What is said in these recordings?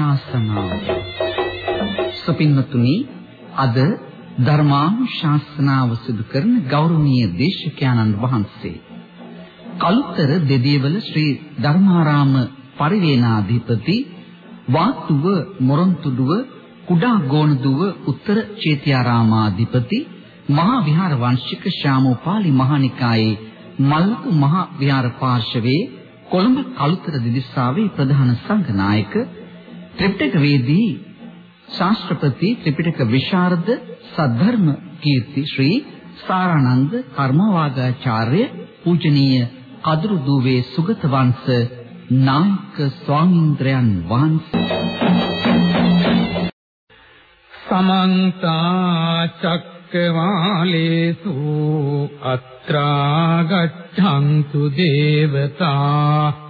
ධර්මානුශාසනාව. සුපින්නතුනි අද ධර්මානුශාසනාව සිදු කරන ගෞරවනීය දේශකයන්න් වහන්සේ. කලුතර දෙදියවල ශ්‍රී ධර්මාරාම පරිවේනාධිපති වාතුව මොරොන්තුඩුව කුඩා ගෝණදුව උත්තර චේතියාරාමාධිපති මහා විහාර වංශික ශාමෝපාලි මහානිකායේ මල්ලක මහා විහාර පාර්ශවයේ කොළඹ කලුතර දිදිස්සාවේ ප්‍රධාන සංඝනායක ත්‍රිපිටක වේදී ශාස්ත්‍රපති ත්‍රිපිටක විශාරද සද්ධර්ම කීර්ති ශ්‍රී සාරානන්ද කර්මවාගාචාර්ය පූජනීය කදුරු දුවේ සුගත වංශ නායක ස්වාමීන්ද්‍රයන් වහන්සේ. සමන්ත චක්කවාලේසු අත්‍රා ගච්ඡන්තු දේවතා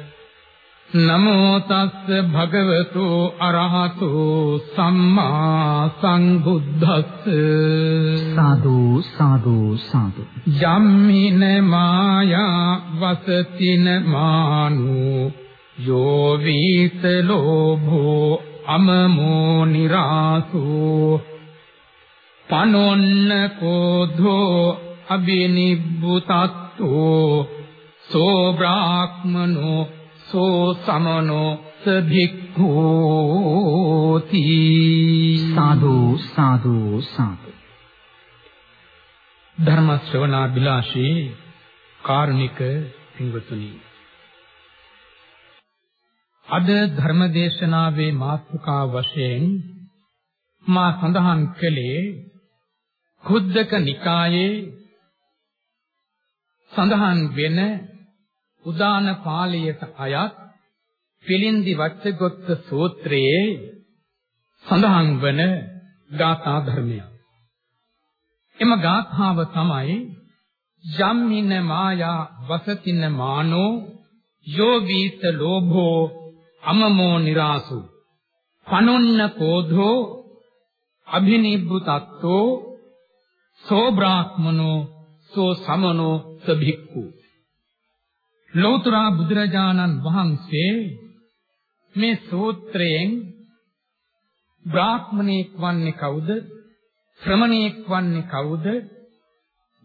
නමෝ තස්ස භගවතු අරහතු සම්මා සංබුද්දස්ස සාදු සාදු සාදු. යම්මින මායා වසතින මානු. යෝ වීත ලෝභෝ අමමෝ නිරාසෝ. පනොන්න කෝධෝ අබිනිබ්බුතත්තෝ. සෝ බ්‍රාහ්මනෝ සෝ සමනෝ සභික්ඛෝති සාදු සාදු සාදු। ධර්ම ශ්‍රවණා බිලාශී කාරුණික පින්වතුනි අද ධර්ම දේශනාවේ මාතෘකා වශයෙන් මා සඳහන් කළේ කුද්දක නිකායේ සඳහන් වෙන උදාන පාළියට අයත් පිළින්දි වච්චගොත්ත සූත්‍රයේ සඳහන් වන ගාථා ධර්මය. එම ගාථාව තමයි යම්මින මායා වසතින මානෝ යෝගීත ලෝභෝ අමමෝ නිරාසු පනොන්න කෝධෝ අභිනිබ්බුතත්තෝ සෝ බ්‍රාහ්මනෝ සෝ සමනෝ සභික්ඛු ලෞතර බුදුරජාණන් වහන්සේ මේ සූත්‍රයෙන් බ්‍රාහ්මණෙක් වන්නේ කවුද? ශ්‍රමණෙක් වන්නේ කවුද?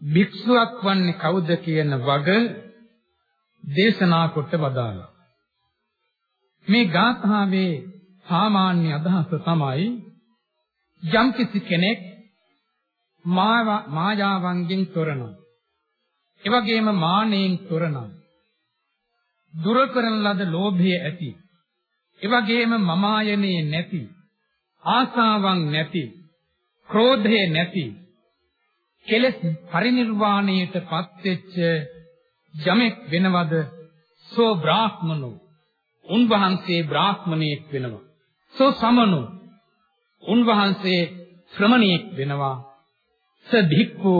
භික්ෂුවක් වන්නේ කවුද කියන වග දේශනා කොට වදාළා. මේ ගාථාවේ සාමාන්‍ය අදහස තමයි යම්කිසි කෙනෙක් මායාවන්ගෙන් තොරනම් එවැගේම මානෙන් තොරනම් දුර කරන ලද ලෝභය ඇති. ඒ වගේම මමායනේ නැති, ආසාවන් නැති, ක්‍රෝධය නැති, කෙලෙස් පරිනිර්වාණයටපත් වෙච්ච යමෙක් වෙනවද? සෝ බ්‍රාහ්මනෝ. උන්වහන්සේ බ්‍රාහ්මණයෙක් වෙනවා. සෝ සමනෝ. උන්වහන්සේ ශ්‍රමණයෙක් වෙනවා. ස භික්ඛු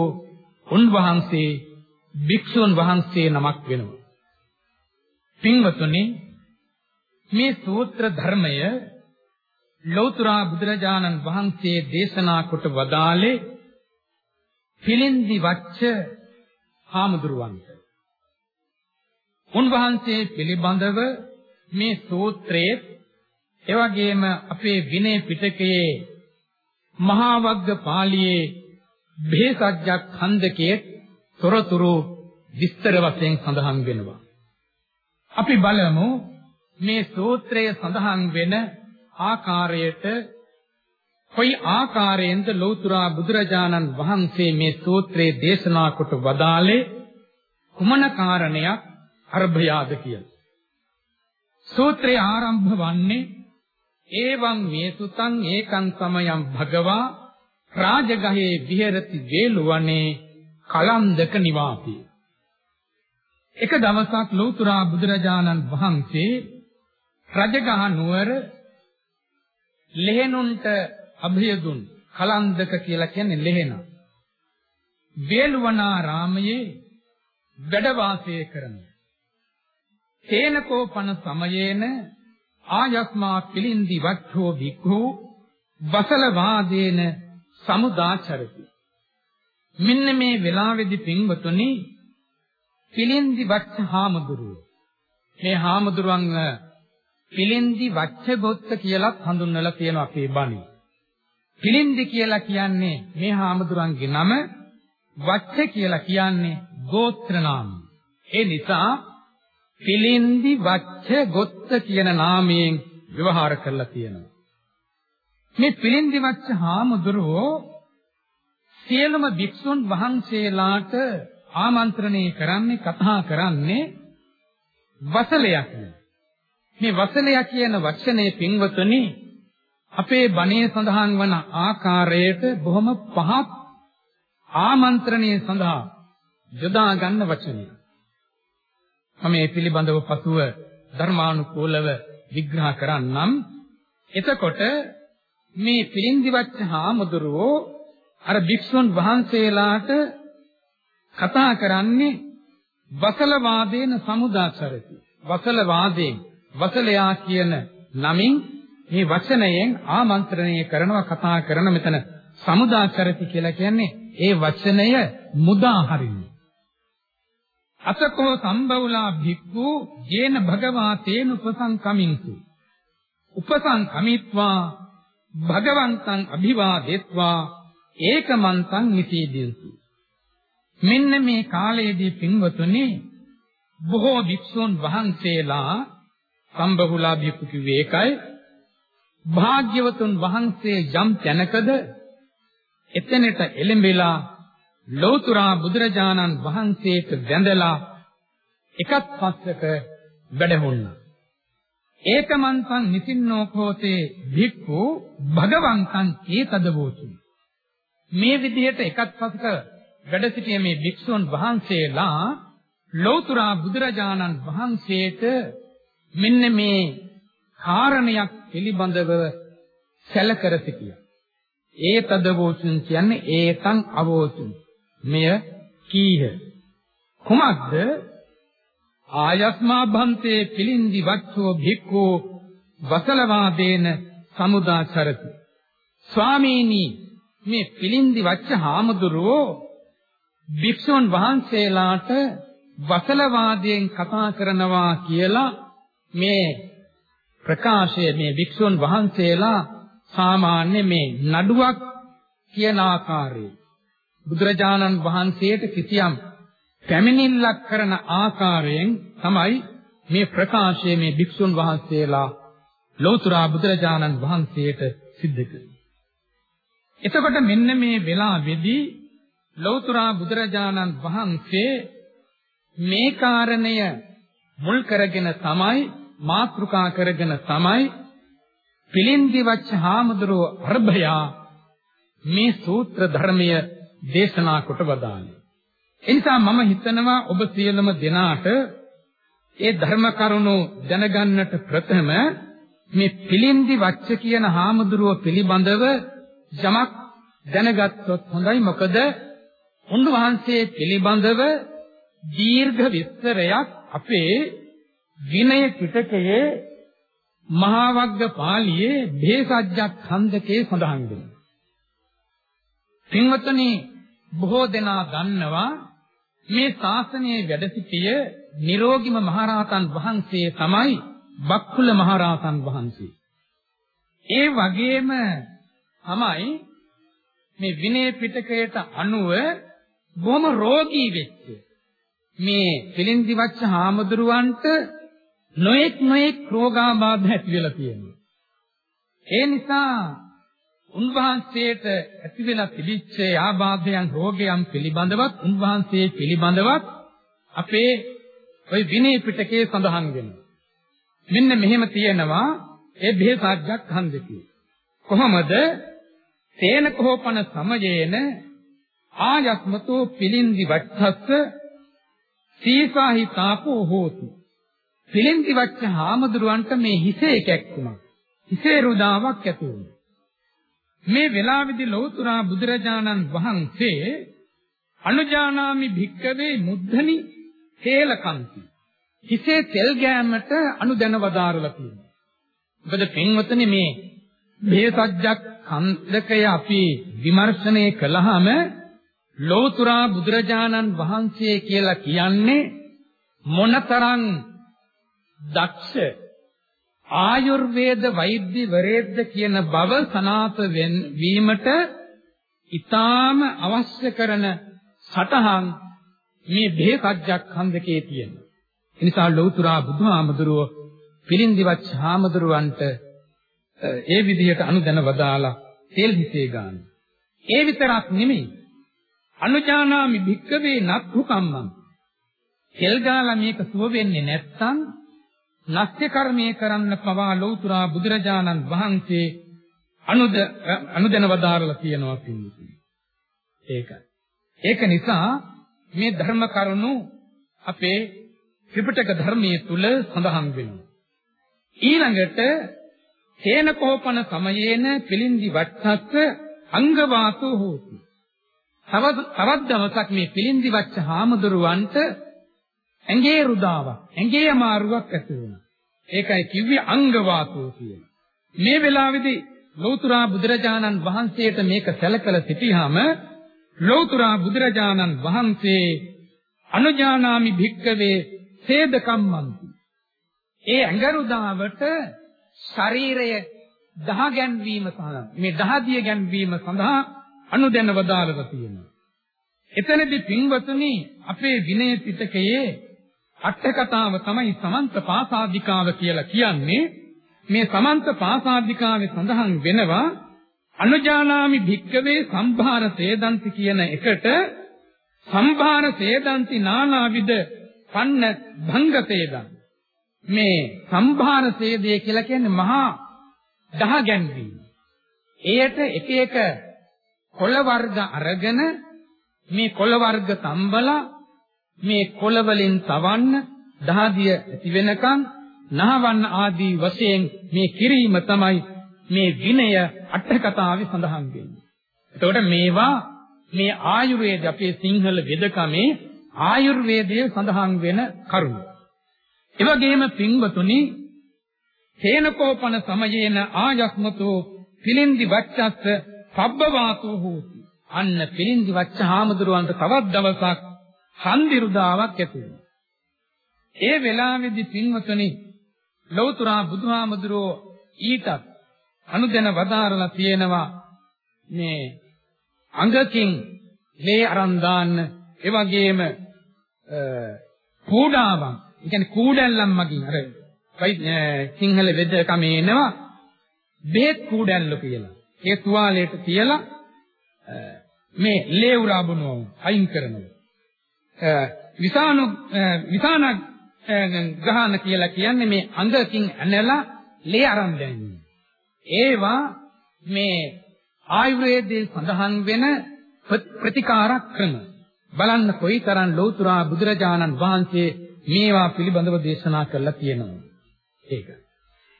උන්වහන්සේ භික්ෂුන් වහන්සේ නමක් වෙනවා. පින්වතුනි මේ සූත්‍ර ධර්මය ලෞතර බුදුරජාණන් වහන්සේ දේශනා කොට වදාළේ පිළින්දි වච්ච හාමුදුරුවන්ට. උන්වහන්සේ පිළිබඳව මේ සූත්‍රයේ එවැගේම අපේ විනය පිටකයේ මහා වග්ග පාළියේ බෙහෙසජ්ජක් ඛණ්ඩකයේ තොරතුරු විස්තර වශයෙන් සඳහන් වෙනවා. අපි බලමු මේ සූත්‍රයේ සඳහන් වෙන ආකාරයට කොයි ආකාරයෙන්ද ලෞතර බුදුරජාණන් වහන්සේ මේ සූත්‍රයේ දේශනා කොට වදාළේ කුමන කාරණයක් අර්භයාද කියලා. සූත්‍රයේ ආරම්භ වන්නේ ඒවං මේසුතං ඒකං සමයං භගවා රාජගහේ විහෙරති වේලුවනේ කලන්දක නිවාසී එක දවසක් ලෝතුරා බුදුරජාණන් වහන්සේ රජගහ නුවර ලෙහෙනුන්ට අභය දුන් කලන්දක කියලා කියන්නේ ලෙහෙන. වේලුවනාරාමයේ වැඩ වාසය කරන. තේනකෝපන සමයේන ආයස්මා පිලින්දි වච්ඡෝ භික්ඛු වසල වාදේන සමුදාචරති. මෙන්න මේ වෙලාවේදී පින්වතුනි පිලින්දි වච්ඡ හාමුදුරුව මේ හාමුදුරුවන් පිලින්දි වච්ඡගොත්ත කියලා හඳුන්වලා තියෙනවා අපේ බණේ. පිලින්දි කියලා කියන්නේ මේ හාමුදුරන්ගේ නම වච්ඡ කියලා කියන්නේ ගෝත්‍ර නාමය. ඒ නිසා පිලින්දි වච්ඡ ගොත්ත කියන නාමයෙන් ව්‍යවහාර කරලා තියෙනවා. මේ පිලින්දි වච්ඡ හාමුදුරුවෝ සියලුම භික්ෂුන් වහන්සේලාට ආමන්ත්‍රණය කරන්නේ කතා කරන්නේ වසලයක් මේ වසලය කියන වචනේ පින්වතුනි අපේ බණේ සඳහන් වන ආකාරයට බොහොම පහත් ආමන්ත්‍රණය සඳහා යොදා ගන්න වචනය. මම මේ පිළිබඳව පසුව ධර්මානුකූලව විග්‍රහ කරන්නම්. එතකොට මේ පිළින්දිවච්ච හාමුදුරුවෝ අර භික්ෂුන් වහන්සේලාට කතා කරන්නේ වසල වාදේන සමුදාචරති. වසල වාදයෙන් වසලයා කියන නමින් මේ වචනයෙන් ආමන්ත්‍රණය කරනවා කතා කරන මෙතන සමුදාචරති කියලා කියන්නේ ඒ වචනය මුදා හරින්නේ. අසකෝ සම්බවුලා භික්ඛු ජේන භගවා තේන උපසංකමින්සු. උපසංකමිත්වා භගවන්තං අභිවාදෙත්වා ඒකමන්තං නිසීදින්සු. මෙන්න මේ කාලයේදී පින්වතුනි බොහෝ භික්ෂුන් වහන්සේලා සම්බහුලා භික්ඛු කිව්වේ ඒකයි භාග්‍යවතුන් වහන්සේ යම් තැනකද එතනට එළඹෙලා ලෞතුරා බුදුරජාණන් වහන්සේට වැඳලා එකත් පස්සක වැඩහුණා. ඒකමන්තං නිසින්නෝ කෝතේ භික්ඛු භගවන්තං ඒතදවෝචි. මේ විදිහට එකත් පස්සක වැඩ සිටිය මේ භික්ෂුන් වහන්සේලා ලෞතුරා බුදුරජාණන් වහන්සේට මෙන්න මේ කාරණයක් පිළිබඳව සැලකර සිටියා. ඒ තදවෝසුන් කියන්නේ ඒතං අවෝසුන්. මෙය කීහ. කුමක්ද? ආයස්මා භන්තේ පිලින්දි වච්ඡෝ භික්ඛෝ වසලවාදේන සමුදාචරති. ස්වාමීනි මේ පිලින්දි වච්ච හාමුදුරුවෝ භික්ෂුන් වහන්සේලාට වසලවාදයෙන් කතා කරනවා කියලා මේ ප්‍රකාශය මේ වික්ෂුන් වහන්සේලා සාමාන්‍ය මේ නඩුවක් කියන ආකාරයේ බුදුරජාණන් වහන්සේට කිසියම් පැමිණිල්ලක් කරන ආකාරයෙන් තමයි මේ ප්‍රකාශය මේ භික්ෂුන් වහන්සේලා ලෝතුරා බුදුරජාණන් වහන්සේට සිද්ධ කළේ. එතකොට මෙන්න මේ වෙලාවේදී ලෞතුරා බුදුරජාණන් වහන්සේ මේ කාරණය මුල් කරගෙන තමයි මාත්‍රිකා කරගෙන තමයි පිළින්දිවච්ච හාමුදුරුව අර්භයා මේ සූත්‍ර ධර්මය දේශනා කොට වදාළේ. එනිසා මම හිතනවා ඔබ සියලුම දෙනාට ඒ ධර්ම කරුණු දැනගන්නට ප්‍රථම මේ පිළින්දි වච්ච කියන හාමුදුරුව පිළිබඳව යමක් දැනගත්තොත් හොඳයි මොකද උන්වහන්සේ පිළිබඳව දීර්ඝ විස්තරයක් අපේ විනය පිටකයේ මහා වග්ග පාළියේ භේසජ්ජක් ඛණ්ඩකේ සඳහන් වෙනවා. පින්වත්නි බොහෝ දෙනා දන්නවා මේ ශාසනයේ වැඩ සිටිය නිරෝගිම මහරහතන් වහන්සේ තමයි බක්කුල මහරහතන් වහන්සේ. ඒ වගේම තමයි මේ විනය පිටකයට අනුව බොහොම රෝගී වෙච්ච මේ පිළින්දිවච්ච හාමුදුරුවන්ට නොඑක් නොඑක් රෝගාබාධ ඇති වෙලා තියෙනවා. ඒ නිසා උන්වහන්සේට ඇති වෙලා තිබිච්ච ආබාධයන් රෝගයන් පිළිබඳවත් උන්වහන්සේ පිළිබඳවත් අපේ ওই විනය පිටකේ සඳහන් වෙනවා. මෙන්න මෙහෙම තියෙනවා ඒ බෙහෙසාජ්ජක් හන්දකේ. කොහොමද? තේන කෝපන සමයේන ආයස්මතෝ පිලින්දි වච්ඡස්ස සීසාහි තාපෝ හෝති. පිලින්දි වච්ඡ හාමුදුරුවන්ට මේ හිසේ කැක්කුණා. හිසේ රුදාවක් ඇති වුණා. මේ වෙලාවේදී ලෞතුරා බුදුරජාණන් වහන්සේ අනුජානාමි භික්කවේ මුද්ධනි හේලකන්ති. හිසේ තෙල් ගෑමට අනුදැන වදාරලා තියෙනවා. මොකද පින්වතුනි මේ බේසජ්ජක් කන්දකය අපි විමර්ශනය කළාම ලෝතුරා බුදුරජාණන් වහන්සේ කියලා කියන්නේ මොනතරම් දක්ෂ ආයුර්වේද වෛද්‍යවරයෙක්ද කියන බව සනාත වීමට ඊටාම අවශ්‍ය කරන සටහන් මේ බේසජ්ජක් හන්දකේ තියෙනවා. ඒ නිසා ලෞතුරා බුදුහාමුදුරුව පිළින්දිවත් හාමුදුරුවන්ට ඒ විදිහට අනුදැන වදාලා තෙල් හිතේ ගන්න. ඒ විතරක් නෙමෙයි. අනුජානාමි භික්කවේ නත්හු කම්මං. තෙල් ගාලා මේක සුව වෙන්නේ නැත්නම් නැස්ත්‍ය කර්මයේ කරන්න පවා ලෞතුරා බුදුරජාණන් වහන්සේ අනුද අනුදැන වදාරලා තියෙනවා පිළිතුරු. ඒකයි. ඒක නිසා මේ ධර්ම කරුණු අපේ ත්‍රිපිටක ධර්මයේ තුල සඳහන් වෙනවා. ඊළඟට තේන කෝපන සමයේන පිළින්දි වච්ඡස්ස අංගවාසෝ හෝති. තවත් තවත් දවසක් මේ පිළින්දි වච්ඡ හාමුදුරුවන්ට ඇඟේ රුදාවක්, ඇඟේ අමාරුවක් ඇති වුණා. ඒකයි කිව්වේ අංගවාසෝ කියලා. මේ වෙලාවේදී ලෞතුරා බුදුරජාණන් වහන්සේට මේක සැලකලා සිටියාම ලෞතුරා බුදුරජාණන් වහන්සේ අනුජානාමි භික්කවේ සේදකම්මන්ති. ඒ ඇඟරුදාවට ශරීරය දහ ගැන්වීම සඳහා මේ දහදිය ගැන්වීම සඳහා අනුදැන වදාළලා තියෙනවා. එතනදී පින්වතුනි අපේ විනය පිටකයේ අට කතාව තමයි සමන්ත පාසාදිකාව කියලා කියන්නේ. මේ සමන්ත පාසාදිකාවේ සඳහන් වෙනවා අනුජානාමි භික්කවේ සම්භාර සේදන්ති කියන එකට සම්භාර සේදන්ති නානාවිද පන්න භංග සේදන් මේ සම්භාර සේදය කියලා කියන්නේ මහා දහ ගැන්වීම. එයට එක එක කොළ වර්ග අරගෙන මේ කොළ වර්ග තම්බලා මේ කොළ වලින් තවන්න දහදිය ඇති වෙනකන් නහවන්න ආදී වශයෙන් මේ කිරීම තමයි මේ විනය අට කතාවේ සඳහන් වෙන්නේ. එතකොට මේවා මේ ආයුර්වේද අපේ සිංහල වෙදකමේ ආයුර්වේදයේ සඳහන් වෙන කරුණු. ඒ වගේම පින්වතුනි තේනකෝපන සමයේන ආයස්මතෝ පිලින්දි වච්චස්ස පබ්බවාතෝ හෝති. අන්න පිලින්දි වච්ච හාමුදුරුවන්ට තවත් දවසක් හන්දිරුදාවක් ඇති වෙනවා. ඒ වෙලාවේදී පින්වතුනි ලෞතර බුදුහාමුදුරුවෝ ඊටත් අනුදැන වදාරලා තියෙනවා මේ අඟකින් ලේ අරන් දාන්න ඒ වගේම කූඩාවන් ඒ කියන්නේ කූඩැල්ලන් මගින් අර සිංහල වෙදකමේ එනවා බේත් කූඩැල්ල කියලා. ඒ තුවාලයට තියලා මේ ලේ උරා බොනවා අයින් කරනවා. විසානු විසාන ගහන කියලා කියන්නේ මේ අඟකින් ඇනලා ලේ අරන් දැමීම. ඒවා මේ ආයුර්වේදයේ සඳහන් වෙන ප්‍රතිකාර ක්‍රම. බලන්න කොයිතරම් ලෞතුරා බුදුරජාණන් වහන්සේ මේවා පිළිබඳව දේශනා කළා තියෙනවා. ඒක.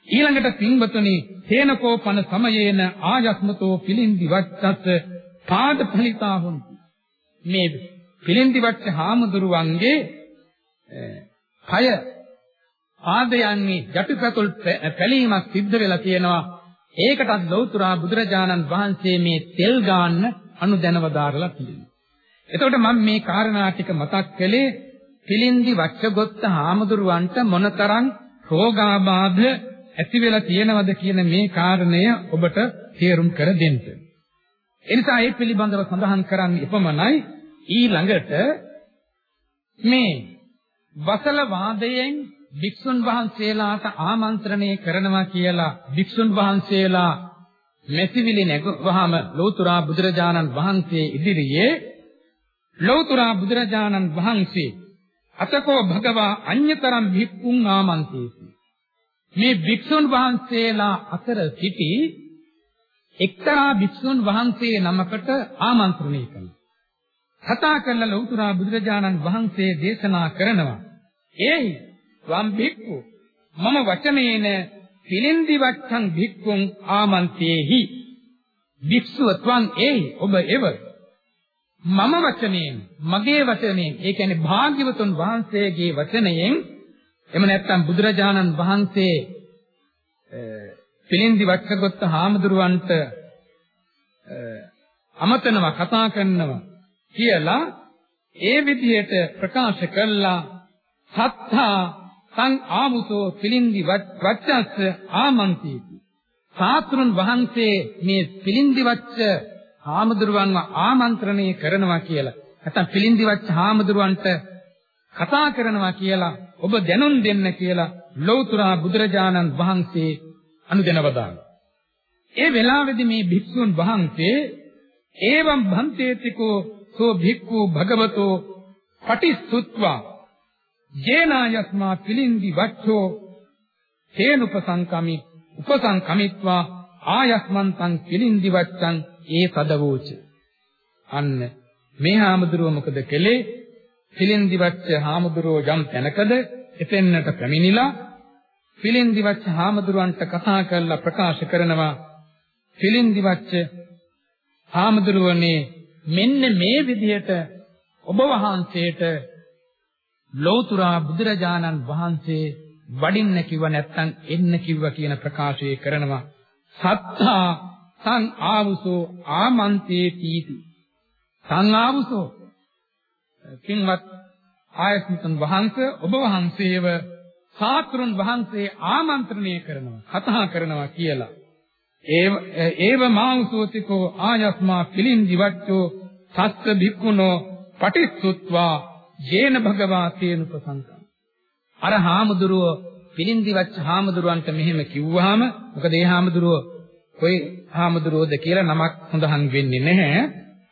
ඊළඟට පින්වතුනි තේනකෝපන සමයේන ආයස්මතෝ පිලින්දි වච්චත් පාද පලිතා හොන්ති. මේ පිලින්දි වච්ච හාමුදුරුවන්ගේ කය පාදයන්හි ජටිපතුල් පැලීමක් සිද්ධ වෙලා තියෙනවා. ඒකටත් ලෞතුරා බුදුරජාණන් වහන්සේ මේ තෙල් ගාන්න අනුදැනවදාරලා තියෙනවා. එතකොට මම මේ කාරණා ටික මතක් කළේ පිළින්දි වච්චගොත්ත හාමුදුරුවන්ට මොනතරම් රෝගාබාධ ඇති වෙලා තියෙනවද කියන මේ කාරණය ඔබට තේරුම් කර දෙන්න. එනිසා ඒ පිළිබඳව සඳහන් කරන්නේ එපමණයි ඊළඟට මේ වසල වාදයෙන් භික්ෂුන් වහන්සේලාට ආමන්ත්‍රණය කරනවා කියලා භික්ෂුන් වහන්සේලා මෙසිවිලි නැගුවාම ලෞතුරා බුදුරජාණන් වහන්සේ ඉදිරියේ ලෞතුරා බුදුරජාණන් වහන්සේ අතකෝ භගවා අඤ්‍යතරම් භික්ඛුන් ආමන්ත්‍රේති මේ භික්ෂුන් වහන්සේලා අතර සිටි එක්තරා භික්ෂුන් වහන්සේ නමකට ආමන්ත්‍රණය කළා. කතා කළ ලෞතර බුදුරජාණන් වහන්සේ දේශනා කරනවා. ඒයි වම් භික්ඛු මම වචනේන පිළින්දි වච්ඡං භික්ඛුං ආමන්තේහි භික්ෂුව ත්වං ඒයි ඔබ එව මම වචනයෙන් මගේ වචනයෙන් ඒ කියන්නේ භාග්‍යවතුන් වහන්සේගේ වචනයෙන් එහෙම නැත්නම් බුදුරජාණන් වහන්සේ පිළින්දි වච්ඡගොත්ත හාමුදුරුවන්ට අමතනවා කතා කරනවා කියලා ඒ විදිහට ප්‍රකාශ කළා. සත්තා සං ආමුසෝ පිළින්දි වච්ඡස්ස ආමන්තිති. සාත්‍රුන් වහන්සේ මේ පිළින්දි වච්ඡ හාමුදුරුවන්ව ආමන්ත්‍රණය කරනවා කියලා. නැත්නම් පිළින්දි වච්ඡ හාමුදුරුවන්ට කතා කරනවා කියලා ඔබ දැනුම් දෙන්න කියලා ලෞතර බුදුරජාණන් වහන්සේ අනුදැනවදාන. ඒ වෙලාවේදී මේ භික්ෂුන් වහන්සේ ඒවම් භන්තේතිකෝ සෝ භික්ඛු භගවතෝ පටිසුත්වා ජේනායස්මා පිලින්දි වච්ඡෝ තේනුපසංකමි උපසංකමිත්වා ආයස්මන්තං පිලින්දි වච්ඡං ඒ තදවෝච අන්න මේ හාමුදුරුව මොකද කළේ පිලින්දි වච්ඡ හාමුදුරුව යම් තැනකද එතෙන්නට පැමිණිලා පිලින්දිවච්ච හාමුදුරුවන්ට කතා කරලා ප්‍රකාශ කරනවා. පිලින්දිවච්ච හාමුදුරුවනේ මෙන්න මේ විදිහට ඔබ වහන්සේට ලෞතුරා බුදුරජාණන් වහන්සේ වඩින්න කිව්ව නැත්නම් එන්න කිව්ව කියන ප්‍රකාශය කරනවා. සත්තා සං ආවුසෝ ආමන්තේ තීති සං ආවුසෝ. කින්වත් ආයතන වහන්සේ ඔබ වහන්සේව සාතුරුන් වහන්සේ ආමන්ත්‍රණය කරනවා කතා කරනවා කියලා. ඒව ඒව මාංසෝතිකෝ ආයස්මා පිලින්දි වච්චෝ සත්ත භික්ඛුනෝ පටිච්චුත්වා ජේන භගවා තේනුපසංකම් අර හාමුදුරුව පිලින්දි වච්ච හාමුදුරුවන්ට මෙහෙම කිව්වහම මොකද ඒ හාමුදුරුව කොයි හාමුදුරුවෝද කියලා නමක් හොඳහන් වෙන්නේ නැහැ.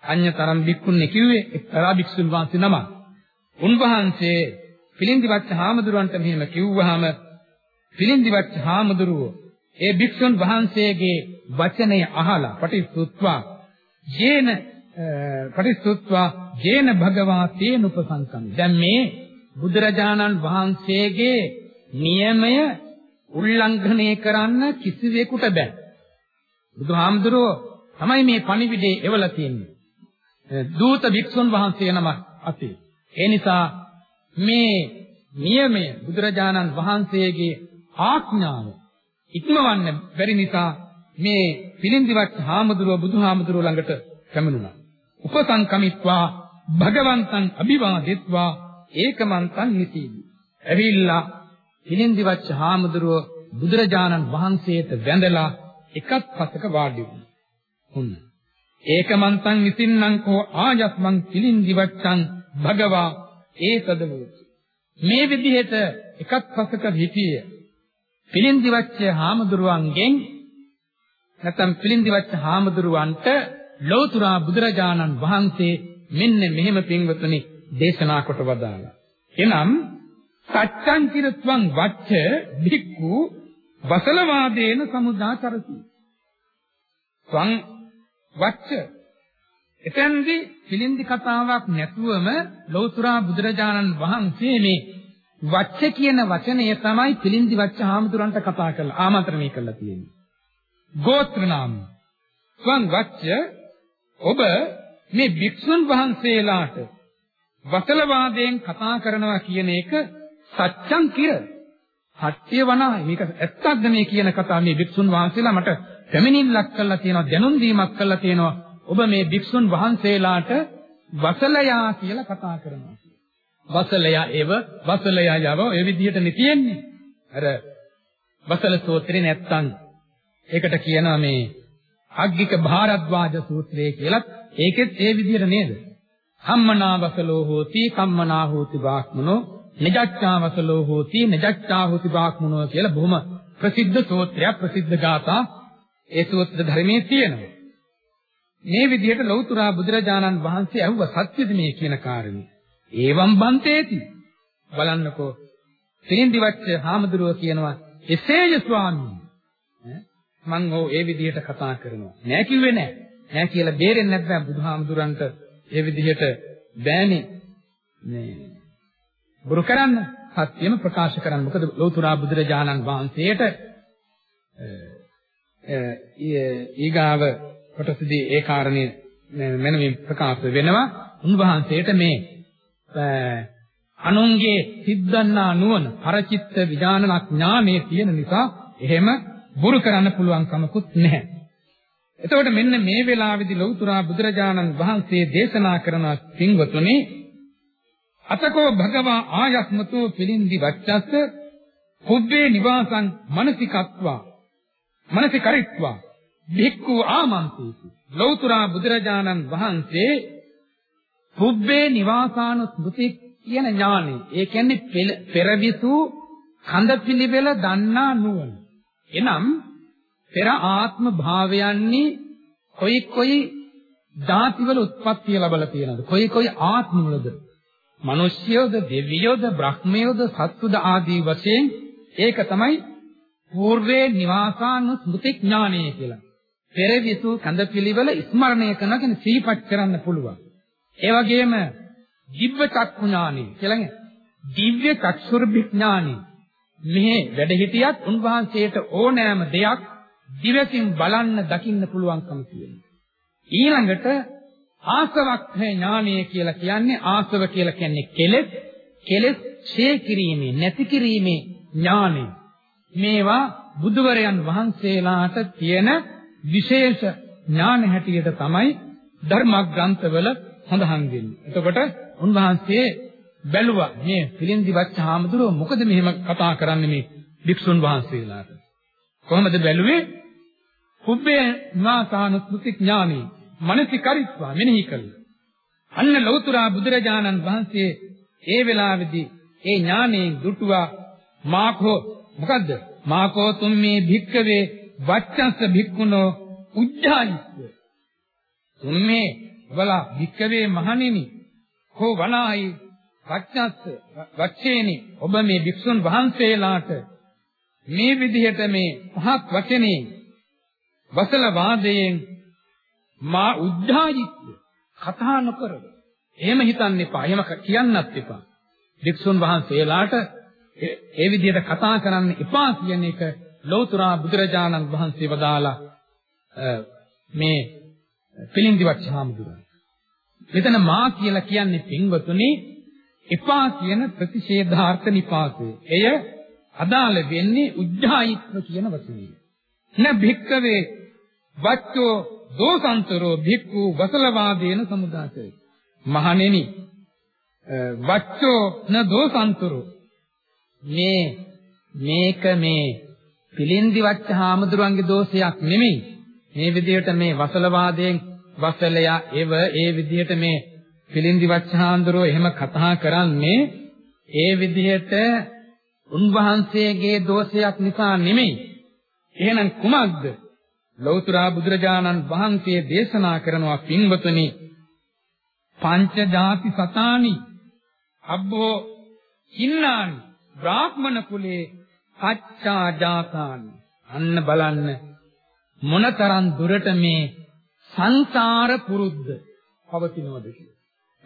අඤ්‍යතරම් භික්ඛුන්නේ කිව්වේ එක්තරා භික්ෂුන් වහන්සේ නමක්. උන්වහන්සේ පිළින්දිවච්ච හාමුදුරුවන්ට මෙහෙම කිව්වහම පිළින්දිවච්ච හාමුදුරුවෝ ඒ භික්ෂුන් වහන්සේගේ වචනය අහලා පටිසුත්වා ජේන පටිසුත්වා ජේන භගවා තේන උපසංකම් දැන් මේ බුදුරජාණන් වහන්සේගේ නියමය උල්ලංඝනය කරන්න කිසිවෙකුට බෑ. බුදුහාමුදුරුවෝ තමයි මේ පණිවිඩේ එවලා තියෙන්නේ. දූත භික්ෂුන් වහන්සේ නමක් අතේ ඒ නිසා මේ නියමය බුදුරජාණන් වහන්සේගේ ආඥාව ඉක්මවන්න බැරි නිසා මේ පිළින්දිවත් හාමුදුරුව බුදුහාමුදුරුව ළඟට පැමිණුණා. උපසංකමිත්වා භගවන්තං අභිවාදෙත්වා ඒකමන්තං නිසීදි. ඇවිල්ලා පිළින්දිවත් හාමුදුරුව බුදුරජාණන් වහන්සේට වැඳලා එකත් පසක වාඩි වුණා. හොන්න. ඒකමන්තං නිසින්නම් කෝ ආයස්මං පිළින්දිවච්ඡං භගවා ඒතදවෝ මේ විදිහට එකක් පසක හිටියේ පිළින්දිවච්ච හාමුදුරුවන්ගෙන් නැත්නම් පිළින්දිවච්ච හාමුදුරුවන්ට ලෞතුරා බුදුරජාණන් වහන්සේ මෙන්න මෙහෙම පින්වතුනි දේශනා කොට වදාළා. එනම් සච්ඡං කිරත්වං වච්ච භික්ඛු වසල වාදේන සමුදාචරති. ත්වං වච්ච එතෙන්දී පිළින්දි කතාවක් නැතුවම ලෞතර බුදුරජාණන් වහන්සේ මේ වච්ච කියන වචනය තමයි පිළින්දි වච්ච හාමුදුරන්ට කතා කරලා ආමන්ත්‍රණය කරලා තියෙන්නේ. ගෝත්‍ර නාම. ස්වං වච්ච ඔබ මේ භික්ෂුන් වහන්සේලාට වසල වාදයෙන් කතා කරනවා කියන එක සත්‍යං කිර. සත්‍ය වනායි මේක ඇත්තක්ද මේ කියන කතාව මේ භික්ෂුන් වහන්සේලා මට පැමිණිල්ලක් කළා තියෙනවා දැනුම් දීමක් කළා තියෙනවා ඔබ මේ භික්ෂුන් වහන්සේලාට වසලයා කියලා කතා කරනවා. වසලයා එව වසලයා යව ඔය විදිහට නේ තියෙන්නේ. අර වසල සූත්‍රේ නැත්තම් ඒකට කියනවා මේ අග්ගික භාරද්වාජ සූත්‍රය කියලා. ඒකෙත් ඒ විදිහට නේද? කම්මනා වසලෝ හෝති කම්මනා හෝති වාක්මනෝ නිජච්ඡා වසලෝ හෝති නිජච්ඡා හෝති වාක්මනෝ කියලා බොහොම ප්‍රසිද්ධ සූත්‍රයක් ප්‍රසිද්ධ ගාථා ඒ සූත්‍ර ධර්මයේ තියෙනවා. මේ විදිහට ලෞතර බුදුරජාණන් වහන්සේ අහුව සත්‍යද මේ කියන කාරණේ. ඒවම් බන්තේති. බලන්නකෝ තේන්දිවච්ච හාමුදුරුව කියනවා එසේය ස්වාමීන් මං ඕ ඒ විදිහට කතා කරනවා. නෑ කිව්වේ නෑ. නෑ කියලා බේරෙන්නේ නැත්නම් බුදුහාමුදුරන්ට ඒ විදිහට බෑනේ. මේ බුරු කරන්න සත්‍යම ප්‍රකාශ කරන්න. මොකද ලෞතර බුදුරජාණන් වහන්සේට ඊගාව කොටසදී ඒ කාරණේ මෙන්න ප්‍රකාශ වෙනවා. උන්වහන්සේට මේ අනුන්ගේ සිද්ධාන්නා නුවණ පරචිත්ත විඥානන ඥානයේ තියෙන නිසා එහෙම බුරු කරන්න පුළුවන් කමකුත් නැහැ. එතකොට මෙන්න මේ වෙලාවේදී ලෞතර බුදුරජාණන් වහන්සේ දේශනා කරන පින්වතුනි අතකෝ භගවා ආයස්මතු පිළින්දි වච්චස්ස පුබ්බේ නිවාසං මනසිකත්වා මනසිකරිත්වා භික්ඛු ආමන්තේති ලෞතර බුදුරජාණන් වහන්සේ පුබ්බේ නිවාසානුස්මෘති කියන ඥානෙ. ඒ කියන්නේ පෙරවිසු කඳ පිළිවෙල දන්නා නුවණ. එනම් පෙර ආත්ම භාවයන්හි කොයි කොයි ධාතිවල උත්පත්තිය ලැබලා තියෙනවද? කොයි කොයි ආත්මවලද? මිනිස්යෝද දෙවියෝද බ්‍රහ්මයෝද සත්තුද ආදී වශයෙන් ඒක තමයි పూర్වේ නිවාසානුස්මෘති ඥානය කියලා. පෙර විසු කඳ පිළිවෙල ස්මරණය කරනගෙන සිහිපත් කරන්න පුළුවන්. ඒ වගේම දිව්‍ය චක්ඛු ඥානෙ කියලා දිව්‍ය චක්ෂුර්භිඥානෙ. මෙහි වැඩ හිටියත් උන්වහන්සේට ඕනෑම දෙයක් දිවසින් බලන්න දකින්න පුළුවන්කම තියෙනවා. ඊළඟට ආසවක්ඛේ ඥානය කියලා කියන්නේ ආසව කියලා කියන්නේ කෙලෙස්. කෙලෙස් ඡේ කිරීමේ නැති කිරීමේ ඥානය. මේවා බුදුවරයන් වහන්සේලාට තියෙන විශේෂ ඥාන හැටියට තමයි ධර්මග්‍රන්ථවල සඳහන් වෙන්නේ. එතකොට උන්වහන්සේ බැලුවා මේ පිළින්දි වච්ච හාමුදුරුව මොකද මෙහෙම කතා කරන්නේ මේ භික්ෂුන් වහන්සේලාට. කොහොමද බැලුවේ? කුබ්බේ නාසානුස්මෘති ඥානෙ මනසිකරිත්වා මෙනෙහි කළා. අන්න ලෞතර බුදුරජාණන් වහන්සේ ඒ වෙලාවේදී ඒ ඥානෙන් දුටුවා මාකෝ මොකද්ද? මාකෝ තුම්මේ භික්කවේ වච්චස්ස භික්ඛුනෝ උද්ධායිස්ස. තුම්මේ වලා භික්කවේ මහණෙනි කෝ වනායි වච්චස්ස වච්චේනි ඔබ මේ භික්ෂුන් වහන්සේලාට මේ විදිහට මේ පහක් වචනේ වසල වාදයෙන් මා උද්ධායිත්‍ය කතා නොකරව. එහෙම හිතන්න එපා. එහෙම කියන්නත් එපා. භික්ෂුන් වහන්සේලාට ඒ විදිහට කතා කරන්න එපා කියන එක ලෞතර බුදුරජාණන් වහන්සේ වදාලා මේ පිළින්දිවත් හාමුදුරුවෝ. මෙතන මා කියලා කියන්නේ පින්වතුනි එපා කියන ප්‍රතිෂේධාර්ථ නිපාතය. එය අදාළ වෙන්නේ උද්ධායිත්ව කියන වචනේ. න භික්කවේ වච්චෝ දෝසන්තරෝ භික්ඛු වසලවාදේන සමුදාතේ. මහණෙනි වච්චෝ න දෝසන්තරෝ මේ මේක මේ පිළින්දි වච්ච හාමුදුරන්ගේ දෝෂයක් නෙමෙයි. මේ විදිහට මේ වසලවාදයෙන් වසලයා එව ඒ විදිහට මේ පිළින්දි වච්චහාඳුරෝ එහෙම කතා කරන්නේ ඒ විදිහට උන්වහන්සේගේ දෝෂයක් නිසා නෙමෙයි. එහෙනම් කුමක්ද? ලෞතර බුදුරජාණන් වහන්සේ දේශනා කරනවා පින්වතුනි පංච ಜಾති සතානි අබ්බෝ කින්නානි බ්‍රාහ්මණ කුලේ පච්චා ජාතානි අන්න බලන්න මොනතරම් දුරට මේ සංසාර පුරුද්ද පවතිනවද කියලා.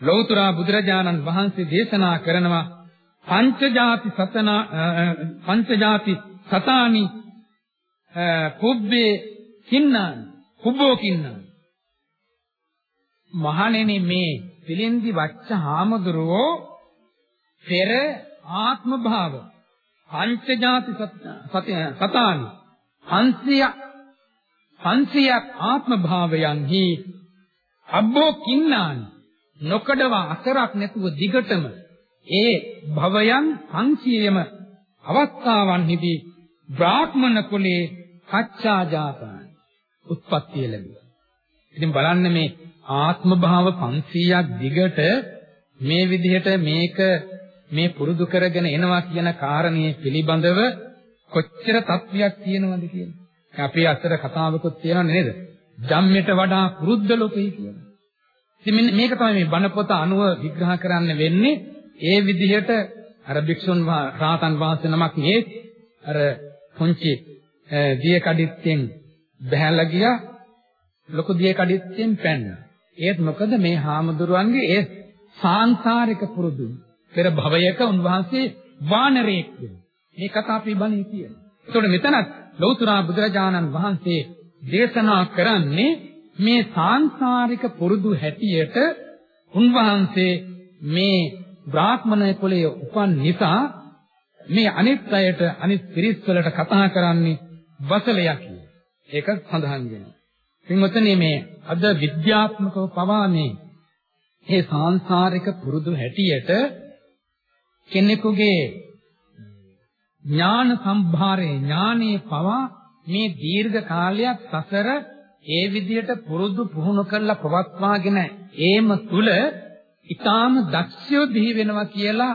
ලෞතර බුදුරජාණන් වහන්සේ දේශනා කරනවා පංචජාති සතනා පංචජාති සතානි කුබ්බේ කින්නාන් කුබ්බෝ කින්නාන් මහණෙනි මේ පිළින්දි වච්ච හාමුදුරුවෝ පෙර ආත්ම භාව පංචජාති සතානි. 500 500ක් ආත්ම භාවයන්හි අබ්බෝ කින්නානි. නොකඩව අසරක් නැතුව දිගටම ඒ භවයන් 500ම අවස්ථාවන්හිදී බ්‍රාහ්මණ කුලේ කච්චා ජාතන උත්පත්තිය ලැබුවා. ඉතින් බලන්න මේ ආත්ම භාව 500ක් දිගට මේ විදිහට මේක මේ පුරුදු කරගෙන එනවා කියන කාරණේ පිළිබඳව කොච්චර තත්වයක් තියෙනවද කියලා. අපේ අතර කතාවකුත් තියෙනව නේද? ධම්මයට වඩා පුරුද්ද ලෝකෙයි කියලා. ඉතින් මේක තමයි මේ බණ පොත අනුව විග්‍රහ කරන්න වෙන්නේ. ඒ විදිහට අර භික්ෂුන් රාතන් වහන්සේ නමක් මේ අර පුංචි දිය කඩਿੱත්තෙන් බහැලා ගියා ලොකු දිය කඩਿੱත්තෙන් පැන්නා. ඒත් මොකද මේ හාමුදුරුවන්ගේ ඒ සාංශාරික පුරුදු පෙර භවයක උන්වහන්සේ වානරයෙක් වෙනවා. මේ කතාව අපි බණේ කියනවා. ඒතකොට මෙතනත් ලෞතර බුදුරජාණන් වහන්සේ දේශනා කරන්නේ මේ සාංශාරික පුරුදු හැටියට උන්වහන්සේ මේ බ්‍රාහ්මණ කුලයේ උපන් නිසා මේ අනිත් අයට අනිත් පිරිස් වලට කතා කරන්නේ වසලයක් කියලා. ඒක සඳහන් වෙනවා. පින්වත්නි මේ අද විද්‍යාත්මකව පවා මේ මේ සාංශාරික පුරුදු හැටියට කෙනෙකුගේ ඥාන සම්භාරේ ඥානයේ පවා මේ දීර්ඝ කාලයක් සසර ඒ විදිහට පුරුදු පුහුණු කරලා පවත්වාගෙන ඒම තුල ඊටාම දක්ෂයෝ දිවි වෙනවා කියලා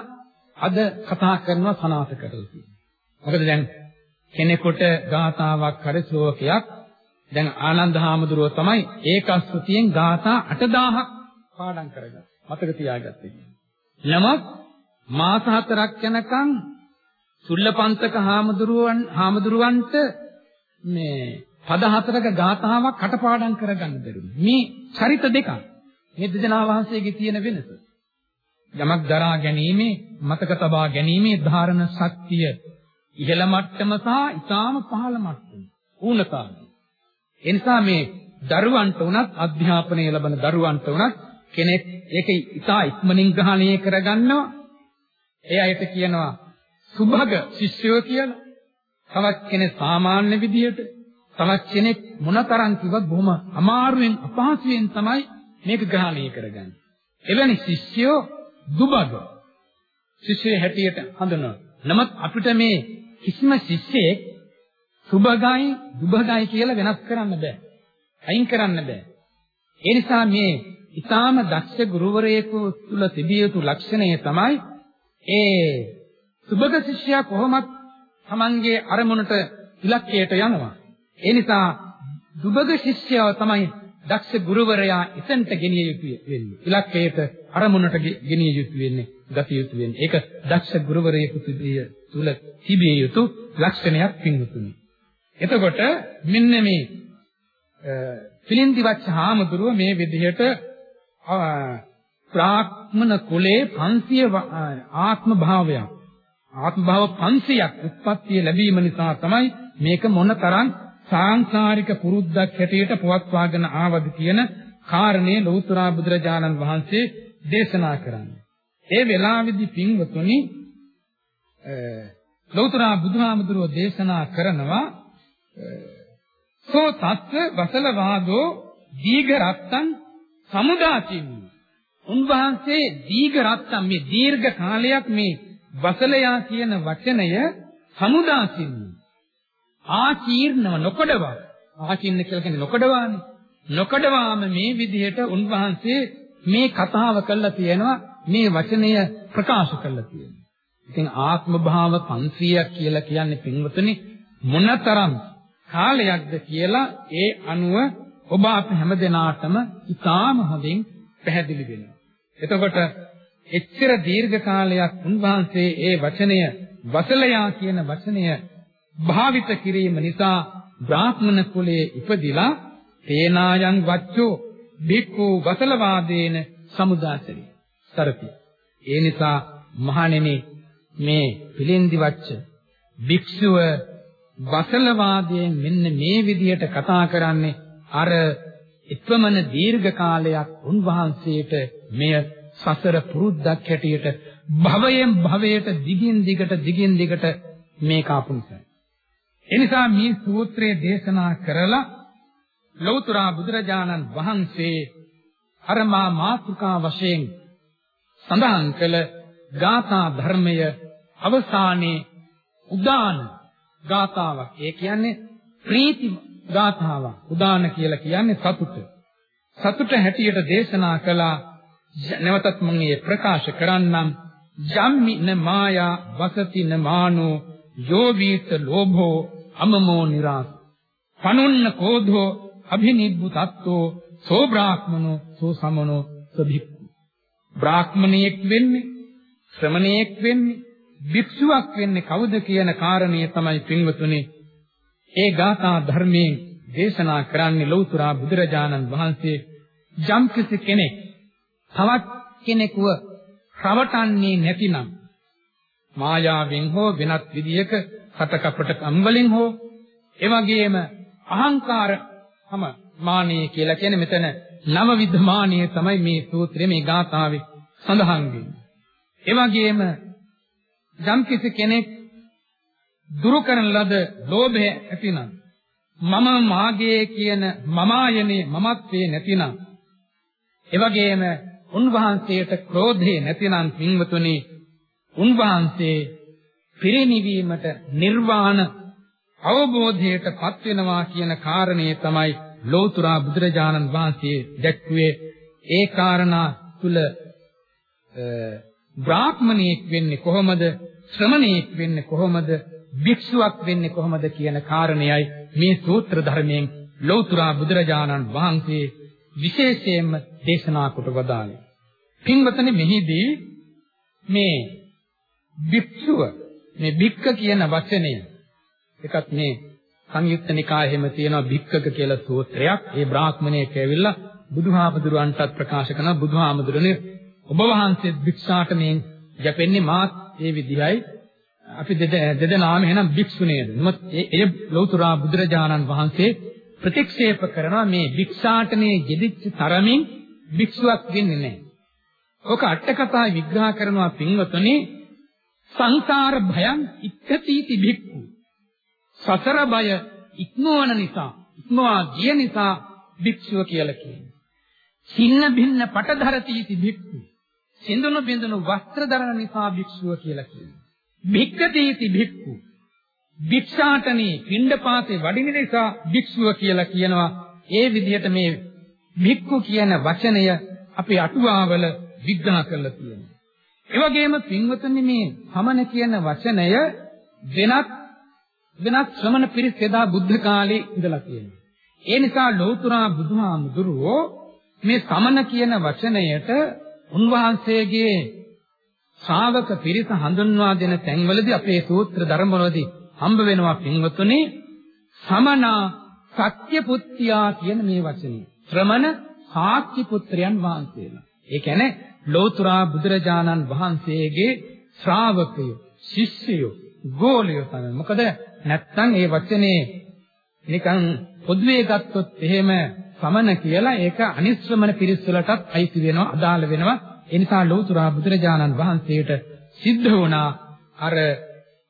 අද කතා කරනවා සනාත කරලා තියෙනවා. මොකද දැන් කෙනෙකුට ගාතාවක් හරි ශ්ලෝකයක් දැන් ආනන්ද හාමුදුරුව තමයි ඒකස්තුතියෙන් ගාථා 8000ක් පාඩම් කරගත්තා. මතක තියාගත්තේ. නමුත් මාස හතරක් යනකම් සුල්ලපන්තක හාමුදුරුවන් හාමුදුරුවන්ට මේ පද හතරක ගාථාවක් කටපාඩම් කරගන්න බැරුණා. මේ චරිත දෙකක්. මේ දෙදෙනා වහන්සේගේ තියෙන වෙනස. යමක් දරා ගැනීමේ මතක තබා ගැනීමේ ධාරණ ශක්තිය ඉහළ මට්ටම සහ ඊටාම පහළ මට්ටම. ඌනතාවය. ඒ නිසා මේ දරුවන්ට උනත් අධ්‍යාපනය ලබන දරුවන්ට උනත් කෙනෙක් ඒක ඉතා ඉක්මනින් ග්‍රහණය කරගන්නවා. ඒ අයට කියනවා සුභග ශිෂ්‍යයෝ කියලා. තවත් කෙනෙක් සාමාන්‍ය විදියට තවත් කෙනෙක් මොනතරම් කිව්වත් බොහොම අමාරුවෙන් අපහසුයෙන් තමයි මේක ග්‍රහණය කරගන්නේ. එවැනි ශිෂ්‍යයෝ දුබග ශිෂ්‍ය හැටියට හඳුනනවා. නමුත් අපිට මේ කිසිම ශිෂ්‍යයෙක් සුභගයි දුබගයි කියලා වෙනස් කරන්න බෑ. අයින් කරන්න බෑ. ඒ නිසා මේ ඊටාම දක්ෂ ගුරුවරයෙකු තුල තිබිය යුතු ලක්ෂණය තමයි ඒ සුභග ශිෂ්‍යයා කොහොමත් Tamanගේ අරමුණට ඉලක්කයට යනවා. ඒ නිසා දුබග ශිෂ්‍යයා තමයි දක්ෂ ගුරුවරයා එතනට ගෙනිය යුතු වෙන්නේ. ඉලක්කයට අරමුණට ගෙනිය යුතු වෙන්නේ, ගතිය යුතු වෙන්නේ. ඒක දක්ෂ ගුරුවරයෙකු තුල තිබිය යුතු ලක්ෂණයක් පින්වතුනි. එතකොට මෙන්න මේ පිළින්දිවච්ච හාමුදුරුව මේ විදිහට ප්‍රාක්‍මන කුලේ 500 ආත්ම භාවයක් ආත්ම භාව 500ක් උත්පත්තිය ලැබීම නිසා තමයි මේක මොනතරම් සාංශාරික පුරුද්දක් හැටියට පවත්වාගෙන ආවද කියන කාරණේ ලෞතර බුදුරජාණන් වහන්සේ දේශනා කරන්නේ. ඒ වෙලාවේදී පින්වතුනි ලෞතර බුදුහාමුදුරුවෝ දේශනා කරනවා සෝ තත්ත්ව වසල වාදෝ දීඝ රත්තං සමුදාචින් උන්වහන්සේ දීඝ රත්තං මේ දීර්ඝ කාලයක් මේ වසලයා කියන වචනය සමුදාචින් ආචීර්ණව නොකඩවා. ආචීර්ණ කියලා කියන්නේ නොකඩවානේ. නොකඩවාම මේ විදිහට උන්වහන්සේ මේ කතාව කළා තියෙනවා මේ වචනය ප්‍රකාශ කළා තියෙනවා. ඉතින් ආත්ම භාව 500ක් කියලා කියන්නේ පින්වතුනි මොනතරම් කාලයක්ද කියලා ඒ අනුව ඔබ අප හැමදෙනාටම ඉතාම හොඳින් පැහැදිලි වෙනවා. එතකොට එච්චර දීර්ඝ කාලයක් උන්වහන්සේ ඒ වචනය වසලයා කියන වචනය භාවිත කිරීම නිසා බ්‍රාහ්මණ කුලයේ ඉපදිලා තේනායන් වච්චෝ බික්ඛු වසලවාදේන සමුදාසරි සරපි. ඒ නිසා මහණෙනි මේ පිළින්දි වච්ච භික්ෂුව වසලවාදයෙන් මෙන්න මේ විදිහට කතා කරන්නේ අර එක්වමන දීර්ඝ කාලයක් උන්වහන්සේට මෙය සසර පුරුද්දක් හැටියට භවයෙන් භවයට දිගින් දිගට දිගින් දිගට මේක අපුන්සයි. එනිසා මේ සූත්‍රයේ දේශනා කරලා ලෞතර බුදුරජාණන් වහන්සේ අරමා මාතුකා වශයෙන් සඳහන් කළ ගාථා ධර්මය අවසානයේ උදාන ගාථාවක්. ඒ කියන්නේ ප්‍රීති ගාථාවක්. උදාන කියලා කියන්නේ සතුට. සතුට හැටියට දේශනා කළා නැවතත් මම මේ ප්‍රකාශ කරන්නම් ජම්මින මායා වසතින මානෝ යෝවීත ලෝභෝ අමමෝ නිරාස පනුන්න කෝධෝ අභිනිබ්බුතත්තෝ සෝ බ්‍රාහ්මනෝ සෝ සමනෝ සභික්ඛු බ්‍රාහ්මණයෙක් වෙන්නේ ශ්‍රමණයෙක් වෙන්නේ භික්ෂුවක් වෙන්නේ කවුද කියන කාරණය තමයි පින්වතුනි ඒ ගාථා ධර්මයෙන් දේශනා කරන්නේ ලෞතර බුදුරජාණන් වහන්සේ යම් කෙනෙක් තවත් කෙනෙකුව රවටන්නේ නැතිනම් මායාවෙන් හෝ වෙනත් විදියක සතකපට කම්වලින් හෝ එවැගේම අහංකාර තම මානිය කියලා කියන්නේ මෙතන නව විධමානිය තමයි මේ සූත්‍රයේ මේ ගාථාවේ සඳහන් වෙන්නේ. එවැගේම යම් කිසි කෙනෙක් දුරු කරන ලද ලෝභය ඇතිනම්. මම මාගේ කියන මමායනේ මමත්වේ නැතිනම්. එවැගේම උන්වහන්සේට ක්‍රෝධේ නැතිනම් පින්වතුනි උන්වහන්සේ පිරිනිවීමට නිර්වාණ අවබෝධයට පත් වෙනවා කියන කාරණය තමයි ලෝතර බුදුරජාණන් වහන්සේ දැක්ුවේ. ඒ කාරණා තුල බ්‍රාහ්මණයෙක් වෙන්නේ කොහොමද? ශ්‍රමණයෙක් වෙන්නේ කොහොමද? භික්ෂුවක් වෙන්නේ කොහොමද කියන කාරණයයි මේ සූත්‍ර ධර්මයෙන් ලෞතර බුදුරජාණන් වහන්සේ විශේෂයෙන්ම දේශනා කොට වදාළේ. පින්වතනි මෙහිදී මේ භික්ෂුව මේ භික්ක කියන වචනය එකත් මේ සංයුක්ත නිකායෙම තියෙනවා භික්කක කියලා සූත්‍රයක්. ඒ බ්‍රාහ්මණයෙක් ඇවිල්ලා බුදුහාමුදුරුවන්ටත් ප්‍රකාශ කරනවා බුදුහාමුදුරනේ ඔබ වහන්සේ භික්ෂාට මේ යැපෙන්නේ මාත් ඒ විදිහයි අපි දෙදෙනාම එහෙනම් භික්ෂු නේද? නමුත් ඒ ලෞතුරා බුදුරජාණන් වහන්සේ ප්‍රතික්ෂේප කරනවා මේ භික්ෂාටනේ යෙදිච්ච තරමින් භික්ෂුවක් වෙන්නේ නැහැ. ඔක අටකතා විග්‍රහ කරනවා පින්වතුනි සංසාර භයං ඉක්කතිති භික්ඛු. සසර බය ඉක්මවන නිසා, ඉක්මවා ගිය නිසා භික්ෂුව කියලා කියනවා. සින්න භින්න පටධරතිති භික්ඛු. සිඳුණු බිඳුණු වස්ත්‍ර දරන නිසා භික්ෂුව කියලා කියනවා. භික්ඛතීති භික්ඛු. භික්ෂාටනේ පිණ්ඩපාතේ වඩින නිසා භික්ෂුව කියලා කියනවා. ඒ විදිහට මේ භික්ඛු කියන වචනය අපේ අටුවාවල විග්‍රහ කරලා තියෙනවා. ඒ වගේම පින්වතුනි මේ සමන කියන වචනය වෙනත් වෙනත් ශ්‍රමණ පිරිස් එදා බුද්ධ කාලේ ඉඳලා තියෙනවා. ඒ නිසා ලෞතුරා බුදුහාමුදුරුවෝ මේ සමන කියන වචනයට උන්වහන්සේගේ ශ්‍රාවක පිරිස හඳුන්වා දෙන තැන්වලදී අපේ සූත්‍ර ධර්මවලදී හම්බ වෙනවා පින්වතුනි සමනා සත්‍ය පුත්‍යා කියන මේ වචනේ. ශ්‍රමණ සාක්‍ය පුත්‍රයන් වහන්සේලා. ඒ කියන්නේ ලෝතර බුදුරජාණන් වහන්සේගේ ශ්‍රාවකයෝ, ශිෂ්‍යයෝ, ගෝලියෝ තමයි. මොකද නැත්තම් ඒ වචනේ නිකන් පොදුවේ ගත්තොත් එහෙම සමන කියලා ඒක අනිශ්‍රමණ පිරිස් වලටත් අයිති වෙනවා, අදාළ වෙනවා. ඒ නිසා ලෝතර බුදුරජාණන් වහන්සේට සිද්ධ වුණා අර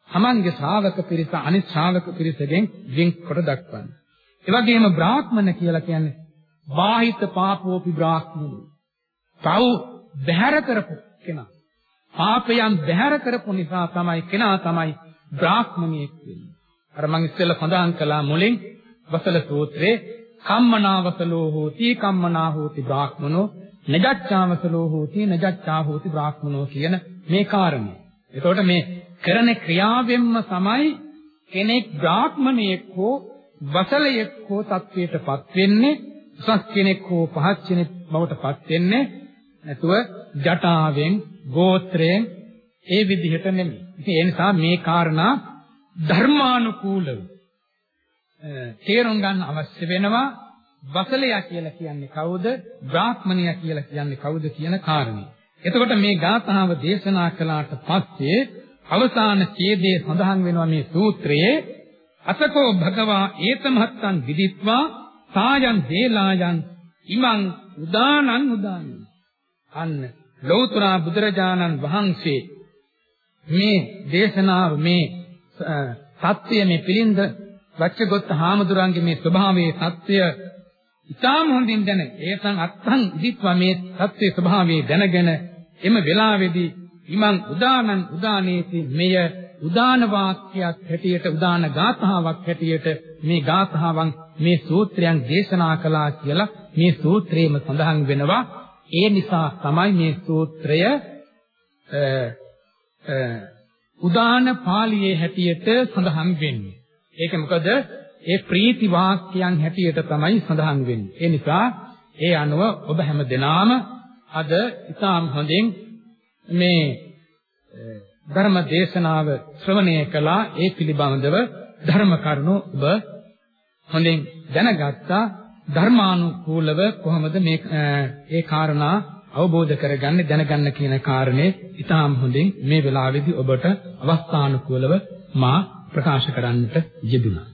තමන්ගේ ශ්‍රාවක පිරිස අනිත් ශ්‍රාවක පිරිසගෙන් වෙන් කොට දක්වන්න. ඒ වගේම බ්‍රාහ්මණ කියලා කියන්නේ බාහිත පාපෝපි බ්‍රාහ්මණු. පව් බැහැර කරපු කෙනා. පාපයන් බැහැර කරපු නිසා තමයි කෙනා තමයි බ්‍රාහ්මණයෙක් වෙන්නේ. අර මම ඉස්සෙල්ලා සඳහන් කළා මුලින් වසල සූත්‍රයේ කම්මනාවසලෝ හෝති කම්මනා හෝති බ්‍රාහ්මනෝ නජච්ඡාවසලෝ හෝති නජච්ඡා හෝති බ්‍රාහ්මනෝ කියන මේ කාරණේ. එතකොට මේ කරන ක්‍රියාවෙන්ම තමයි කෙනෙක් බ්‍රාහ්මණයෙක් හෝ වසලයෙක් හෝ තත්වයටපත් වෙන්නේ උසස් කෙනෙක් හෝ පහත් කෙනෙක් බවටපත් වෙන්නේ නැතුව ජටාවෙන් ගෝත්‍රයෙන් ඒ විදිහට නෙමෙයි. ඉතින් ඒ නිසා මේ කාරණා ධර්මානුකූලව තේරුම් ගන්න අවශ්‍ය වෙනවා වසලයා කියලා කියන්නේ කවුද? බ්‍රාහ්මණයා කියලා කියන්නේ කවුද කියන කාරණේ. එතකොට මේ ගාථාව දේශනා කළාට පස්සේ අවසාන ඡේදයේ සඳහන් වෙනවා මේ සූත්‍රයේ අසකෝ භගවා ඒතමහත්තං විදිත්වා සායන් දේලායන් ඉමං උදානං උදානං අන්න ලෞතර බුදුරජාණන් වහන්සේ මේ දේශනාව මේ සත්‍ය මේ පිළිඳ වච්චගොත්ත හාමුදුරන්ගේ මේ ස්වභාවයේ සත්‍ය ඉතාම හොඳින් දැන. ඒතන් අත්තං ඉදිත්වා මේ සත්‍ය ස්වභාවයේ දැනගෙන එම වෙලාවේදී ඉමං උදානං උදානේති මෙය උදාන වාක්‍යයක් හැටියට උදාන ගාථාවක් හැටියට මේ ගාථාවන් මේ සූත්‍රයන් දේශනා කළා කියලා මේ සූත්‍රයේම සඳහන් වෙනවා. ඒ නිසා තමයි මේ සූත්‍රය උදාන පාළියේ හැටියට සඳහන් වෙන්නේ. ඒක මොකද? ඒ ප්‍රීති වාක්‍යයන් හැටියට තමයි සඳහන් වෙන්නේ. ඒ නිසා ඒ අනුව ඔබ හැම දිනාම අද ඉතාම හොඳින් මේ ධර්ම දේශනාව ශ්‍රවණය කළා. ඒ පිළිබඳව ධර්ම කරුණු ඔබ හොඳින් දැනගත්තා. ධර්මානුකූලව කොහොමද මේ ඒ කාරණා අවබෝධ කරගන්නේ දැනගන්න කියන කාරණේ ඉතාම හොඳින් මේ වෙලාවේදී ඔබට අවස්ථානුකූලව මා ප්‍රකාශ කරන්නට යෙදුණා.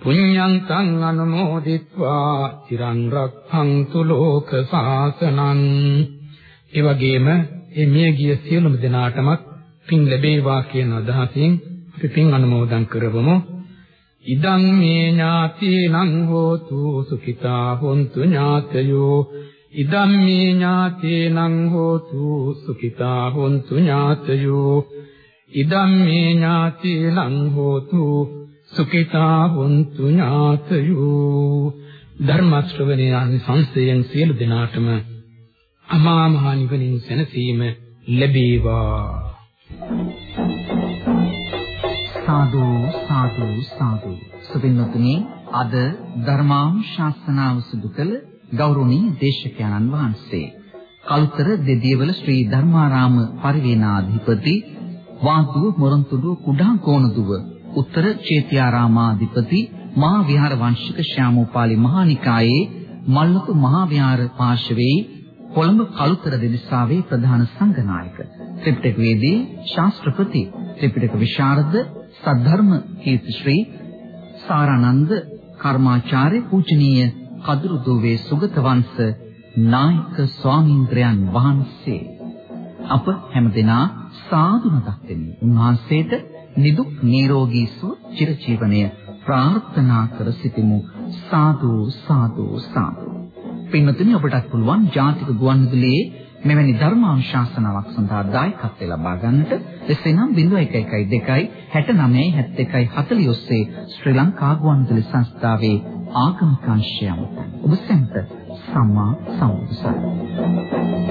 පුඤ්ඤං තං අනුමෝදිත්වා. චිරං රක්ඛන්තු ලෝක සාසනං ඒ වගේම මේ මියගිය සියලුම දෙනාටමත් පින් ලැබේවා කියන අදහසින් අපි පින් අනුමෝදන් කරවමු. ඉදං මේ ඥාතීනං හෝතු සුඛිතා හොන්තු ඥාතයෝ. ඉදං මේ ඥාතීනං හෝතු සුඛිතා හොන්තු ඥාතයෝ. ඉදං මේ ඥාතීනං හෝතු සුඛිතා හොන්තු ඥාතයෝ ධර්ම ශ්‍රවණයන් සංසයෙන් සියලු දෙනාටම අමා මහ නිවනින් සැනසීම ලැබේවා. සාදු සාදු සාදු. සුපින්නතුනි අද ධර්මානුශාසනාව සිදු කළ ගෞරවනීය දේශකයන්න් වහන්සේ කල්තර දෙදියවල ශ්‍රී ධර්මාරාම පරිවේනාධිපති වාතුව මොරන්තුඩුව කුඩා කෝණදුව උත්තර චේත්‍යාරාමාධිපති මහා විහාර වංශික ශ්‍යාමෝපාලි මහානිකායේ මල්ලපු මහා විහාර පාර්ශවයේ කොළඹ කලුතර දෙවිසාවේ ප්‍රධාන සංඝනායක ත්‍රිපිටක වේදී ශාස්ත්‍රපති ත්‍රිපිටක විශාරද සද්ධර්ම කීර්තිශ්‍රී සාරානන්ද කර්මාචාර්ය පූජනීය කදුරු දුවේ සුගත වංශ නායක ස්වාමීන්ද්‍රයන් වහන්සේ අප හැමදෙනා සාදු නතක් දෙමි. උන්වහන්සේට නිදුක් නිරෝගී සුව චිරජීවනය ප්‍රාර්ථනා කර සිටිමු. සාදු සාදු සාදු. පින්වතුනි ඔබටත් පුළුවන් ජාතික ගුවන්විදුලියේ මෙවැනි ධර්මානුශාසනාවක් සඳහා දායකත්වය ලබා ගන්නට එසේනම් 0112 69 71 40 ඔස්සේ ශ්‍රී ලංකා ගුවන්විදුලි සංස්ථාවේ ආගමික අංශය ඔබ සැමට සම්මා සම්බුදු සරණයි